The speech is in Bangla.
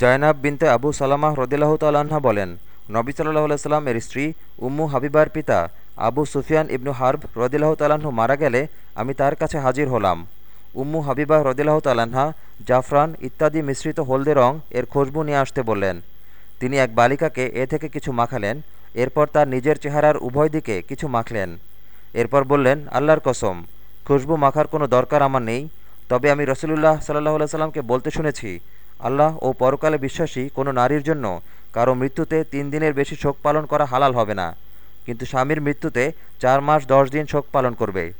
জয়নাব বিনতে আবু সালামাহ রদিল্লাহ তাল্লাহা বলেন, নবী সাল্লাহ সাল্লাম এর স্ত্রী উম্মু হাবিবার পিতা আবু সুফিয়ান ইবনু হার্ব রদিল্লাহ তাল্লাহ্ন মারা গেলে আমি তার কাছে হাজির হলাম। উম্মু হাবিবাহ রদিল্লাহ তাল্লাহা জাফরান ইত্যাদি মিশ্রিত হলদে রং এর খুশবু নিয়ে আসতে বললেন। তিনি এক বালিকাকে এ থেকে কিছু মাখালেন, এরপর তার নিজের চেহারার উভয় দিকে কিছু মাখলেন। এরপর বললেন, আল্লাহর কসম, খুশবু মাখার কোনো দরকার আমার নেই, তবে আমি রসুলুল্লাহ সাল্লাহ সাল্লামকে বলতে শুনেছি আল্লাহ ও পরকালে বিশ্বাসী কোনো নারীর জন্য কারও মৃত্যুতে তিন দিনের বেশি শোক পালন করা হালাল হবে না। কিন্তু স্বামীর মৃত্যুতে চার মাস দশ দিন শোক পালন করবে।